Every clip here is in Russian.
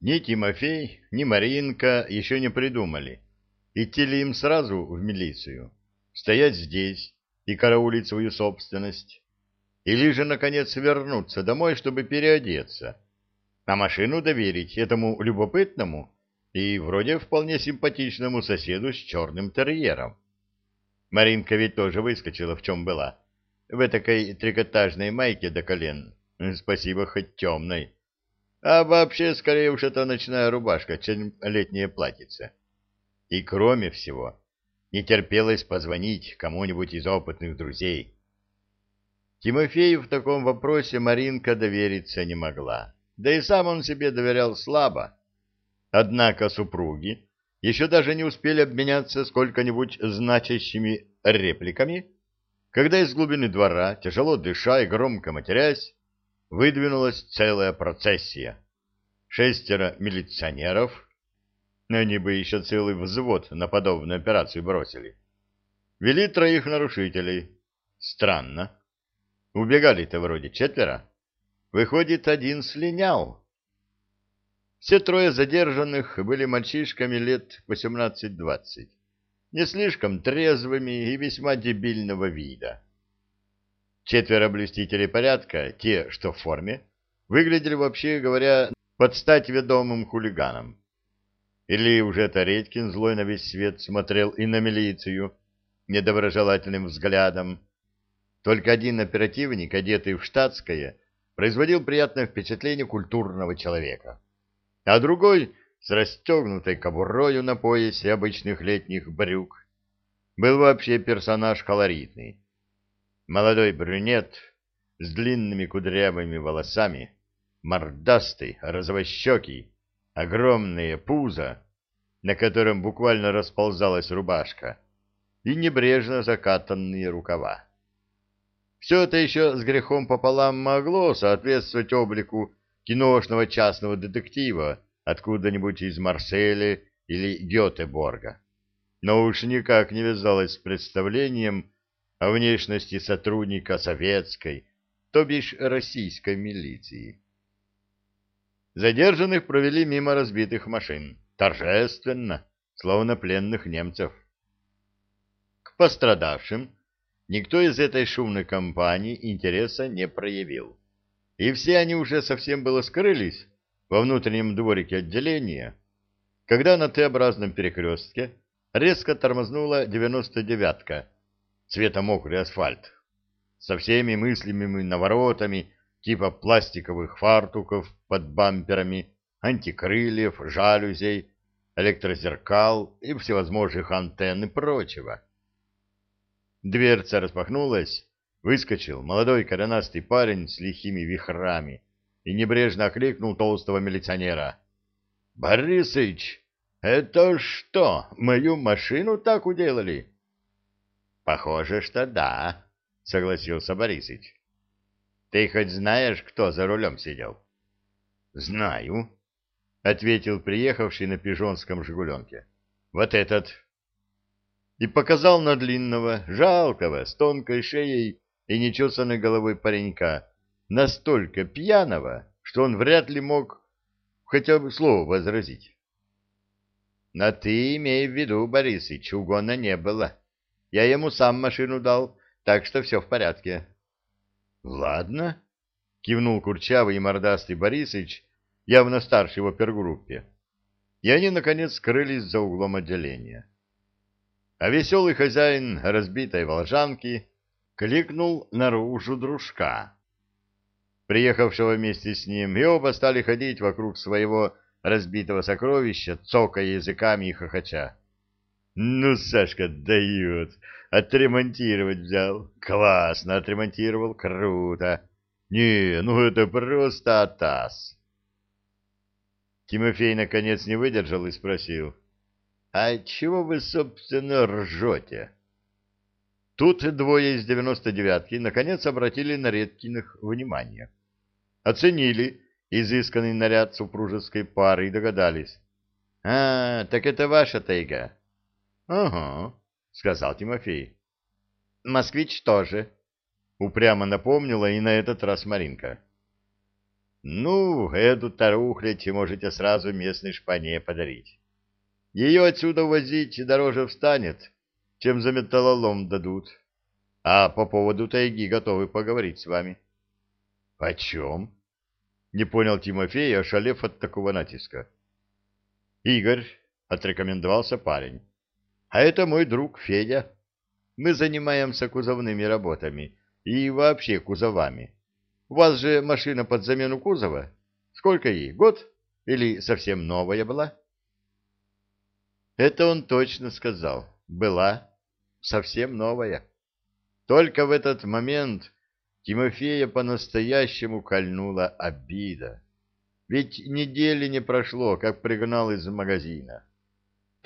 Ни Тимофей, ни Маринка еще не придумали, идти ли им сразу в милицию, стоять здесь и караулить свою собственность, или же, наконец, вернуться домой, чтобы переодеться, а машину доверить этому любопытному и вроде вполне симпатичному соседу с черным терьером. Маринка ведь тоже выскочила, в чем была, в этакой трикотажной майке до колен, спасибо, хоть темной, а вообще, скорее уж, это ночная рубашка, чем летнее платьице. И кроме всего, не терпелось позвонить кому-нибудь из опытных друзей, Тимофею в таком вопросе Маринка довериться не могла, да и сам он себе доверял слабо. Однако супруги еще даже не успели обменяться сколько-нибудь значащими репликами, когда из глубины двора, тяжело дыша и громко матерясь, выдвинулась целая процессия. Шестеро милиционеров, они бы еще целый взвод на подобную операцию бросили, вели троих нарушителей. Странно. Убегали-то вроде четверо. Выходит, один слинял. Все трое задержанных были мальчишками лет 18-20, не слишком трезвыми и весьма дебильного вида. Четверо блюстителей порядка, те, что в форме, выглядели, вообще говоря, под стать ведомым хулиганом. Или уже это злой на весь свет смотрел и на милицию недоброжелательным взглядом, только один оперативник, одетый в штатское, производил приятное впечатление культурного человека, а другой с расстегнутой кобурою на поясе обычных летних брюк был вообще персонаж колоритный. Молодой брюнет с длинными кудрявыми волосами, мордастый, розовощекий, огромные пузо, на котором буквально расползалась рубашка, и небрежно закатанные рукава. Все это еще с грехом пополам могло соответствовать облику киношного частного детектива откуда-нибудь из Марселя или Гетеборга, но уж никак не вязалось с представлением о внешности сотрудника советской, то бишь российской милиции. Задержанных провели мимо разбитых машин, торжественно, словно пленных немцев. К пострадавшим Никто из этой шумной компании интереса не проявил. И все они уже совсем было скрылись во внутреннем дворике отделения, когда на Т-образном перекрестке резко тормознула девяносто девятка, цвета мокрый асфальт, со всеми мыслимыми наворотами типа пластиковых фартуков под бамперами, антикрыльев, жалюзей, электрозеркал и всевозможных антенн и прочего. Дверца распахнулась, выскочил молодой коренастый парень с лихими вихрами и небрежно окликнул толстого милиционера. — Борисыч, это что, мою машину так уделали? — Похоже, что да, — согласился Борисыч. — Ты хоть знаешь, кто за рулем сидел? — Знаю, — ответил приехавший на пижонском «Жигуленке». — Вот этот и показал на длинного, жалкого, с тонкой шеей и нечесанной головой паренька, настолько пьяного, что он вряд ли мог хотя бы слово возразить. Но ты имей в виду, Борисыч, угона не было. Я ему сам машину дал, так что все в порядке. — Ладно, — кивнул курчавый и мордастый Борисыч, явно старший в опергруппе. И они, наконец, скрылись за углом отделения. А веселый хозяин разбитой волжанки кликнул наружу дружка, приехавшего вместе с ним, и оба стали ходить вокруг своего разбитого сокровища, цокая языками и хохоча. «Ну, Сашка дает! Отремонтировать взял! Классно отремонтировал! Круто! Не, ну это просто атас!» Тимофей наконец не выдержал и спросил. А чего вы, собственно, ржете? Тут двое из девяносто девятки наконец обратили на Редкиных внимание. Оценили изысканный наряд супружеской пары и догадались. — А, так это ваша тайга? — Ага, — сказал Тимофей. — Москвич тоже, — упрямо напомнила и на этот раз Маринка. — Ну, эту тарухлядь можете сразу местной шпане подарить. Ее отсюда возить дороже встанет, чем за металлолом дадут. А по поводу тайги готовы поговорить с вами. — Почем? — не понял Тимофей, ошалев от такого натиска. — Игорь, — отрекомендовался парень. — А это мой друг Федя. Мы занимаемся кузовными работами и вообще кузовами. У вас же машина под замену кузова. Сколько ей? Год? Или совсем новая была? Это он точно сказал. Была. Совсем новая. Только в этот момент Тимофея по-настоящему кольнула обида. Ведь недели не прошло, как пригнал из магазина.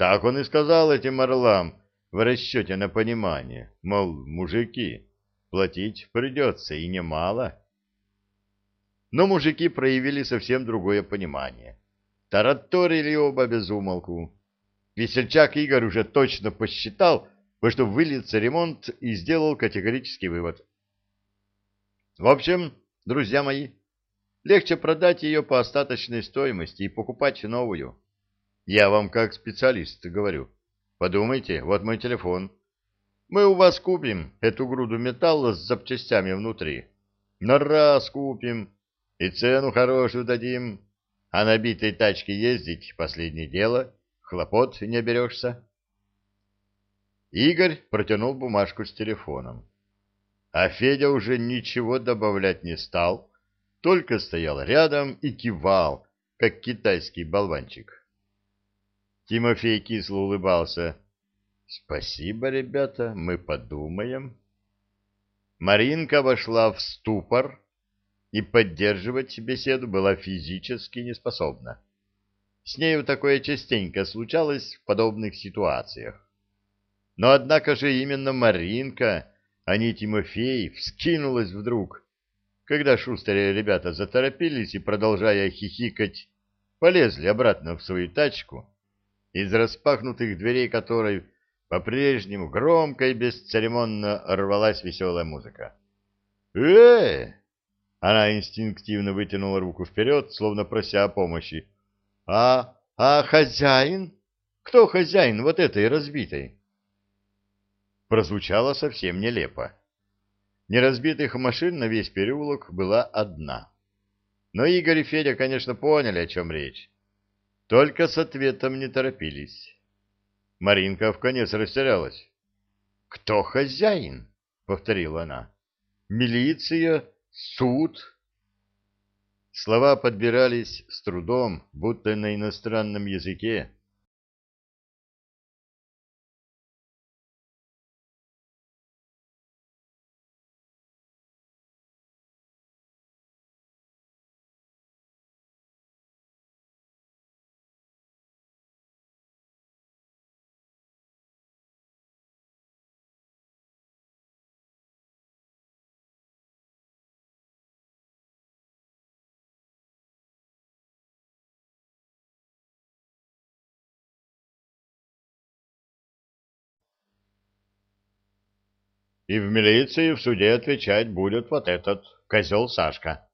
Так он и сказал этим орлам в расчете на понимание, мол, мужики, платить придется и немало. Но мужики проявили совсем другое понимание. Тараторили оба без умолку. Весельчак Игорь уже точно посчитал, во что выльется ремонт, и сделал категорический вывод. В общем, друзья мои, легче продать ее по остаточной стоимости и покупать новую. Я вам как специалист говорю. Подумайте, вот мой телефон. Мы у вас купим эту груду металла с запчастями внутри. На раз купим и цену хорошую дадим, а на битой тачке ездить — последнее дело, хлопот не берешься. Игорь протянул бумажку с телефоном. А Федя уже ничего добавлять не стал, только стоял рядом и кивал, как китайский болванчик. Тимофей кисло улыбался. — Спасибо, ребята, мы подумаем. Маринка вошла в ступор, и поддерживать беседу была физически неспособна. С нею такое частенько случалось в подобных ситуациях. Но однако же именно Маринка, а не Тимофей, вскинулась вдруг, когда шустрые ребята заторопились и, продолжая хихикать, полезли обратно в свою тачку, из распахнутых дверей которой по-прежнему громко и бесцеремонно рвалась веселая музыка. «Э-э!» Она инстинктивно вытянула руку вперед, словно прося о помощи. «А, а хозяин? Кто хозяин вот этой разбитой?» Прозвучало совсем нелепо. Неразбитых машин на весь переулок была одна. Но Игорь и Федя, конечно, поняли, о чем речь. Только с ответом не торопились. Маринка вконец растерялась. «Кто хозяин?» — повторила она. «Милиция? Суд? Слова подбирались с трудом, будто на иностранном языке. И в милиции в суде отвечать будет вот этот козел Сашка.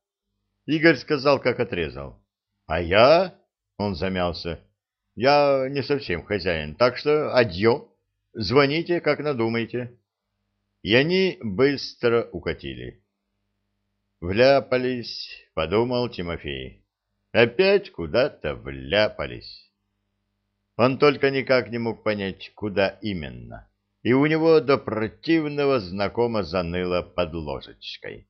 Игорь сказал, как отрезал. А я, он замялся, я не совсем хозяин, так что адьё, звоните, как надумаете. И они быстро укатили. Вляпались, подумал Тимофей. Опять куда-то вляпались. Он только никак не мог понять, куда именно и у него до противного знакомо заныло под ложечкой.